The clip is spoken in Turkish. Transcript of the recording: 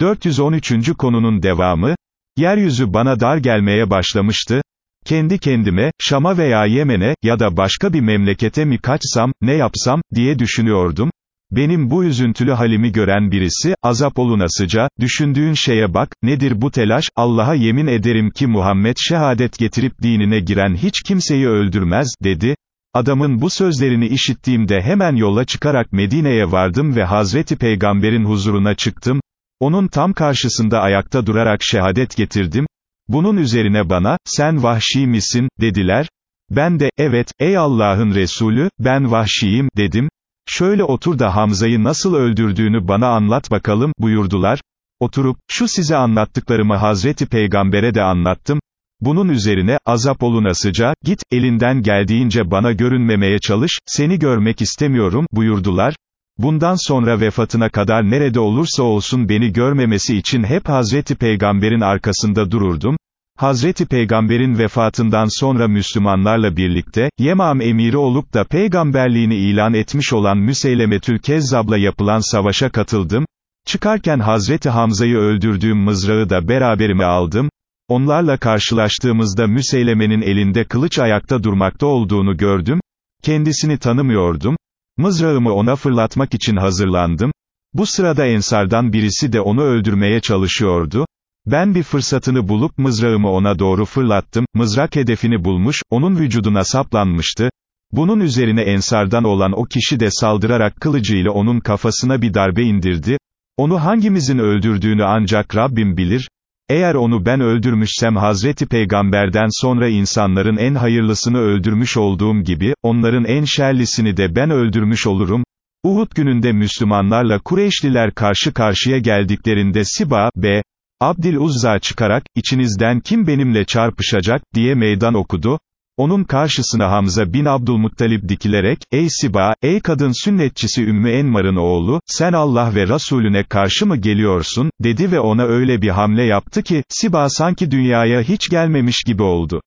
413. konunun devamı, yeryüzü bana dar gelmeye başlamıştı, kendi kendime, Şam'a veya Yemen'e, ya da başka bir memlekete mi kaçsam, ne yapsam, diye düşünüyordum, benim bu üzüntülü halimi gören birisi, azap olunasıca, düşündüğün şeye bak, nedir bu telaş, Allah'a yemin ederim ki Muhammed şehadet getirip dinine giren hiç kimseyi öldürmez, dedi, Adamın bu sözlerini işittiğimde hemen yola çıkarak Medine'ye vardım ve Hazreti Peygamber'in huzuruna çıktım, onun tam karşısında ayakta durarak şehadet getirdim, bunun üzerine bana, sen vahşi misin, dediler, ben de, evet, ey Allah'ın Resulü, ben vahşiyim, dedim, şöyle otur da Hamza'yı nasıl öldürdüğünü bana anlat bakalım, buyurdular, oturup, şu size anlattıklarımı Hazreti Peygamber'e de anlattım, bunun üzerine, azap olunasıca, git, elinden geldiğince bana görünmemeye çalış, seni görmek istemiyorum, buyurdular, Bundan sonra vefatına kadar nerede olursa olsun beni görmemesi için hep Hazreti Peygamber'in arkasında dururdum. Hazreti Peygamber'in vefatından sonra Müslümanlarla birlikte, Yemam emiri olup da peygamberliğini ilan etmiş olan Müseylemetül Kezzab'la yapılan savaşa katıldım. Çıkarken Hazreti Hamza'yı öldürdüğüm mızrağı da beraberime aldım. Onlarla karşılaştığımızda Müseyleme'nin elinde kılıç ayakta durmakta olduğunu gördüm. Kendisini tanımıyordum. Mızrağımı ona fırlatmak için hazırlandım. Bu sırada ensardan birisi de onu öldürmeye çalışıyordu. Ben bir fırsatını bulup mızrağımı ona doğru fırlattım, mızrak hedefini bulmuş, onun vücuduna saplanmıştı. Bunun üzerine ensardan olan o kişi de saldırarak kılıcıyla onun kafasına bir darbe indirdi. Onu hangimizin öldürdüğünü ancak Rabbim bilir. Eğer onu ben öldürmüşsem Hazreti Peygamber'den sonra insanların en hayırlısını öldürmüş olduğum gibi, onların en şerlisini de ben öldürmüş olurum. Uhud gününde Müslümanlarla Kureyşliler karşı karşıya geldiklerinde Siba, B. Abdil Uzza çıkarak, içinizden kim benimle çarpışacak, diye meydan okudu. Onun karşısına Hamza bin Abdülmuttalib dikilerek, ey Siba, ey kadın sünnetçisi Ümmü Enmar'ın oğlu, sen Allah ve Resulüne karşı mı geliyorsun, dedi ve ona öyle bir hamle yaptı ki, Siba sanki dünyaya hiç gelmemiş gibi oldu.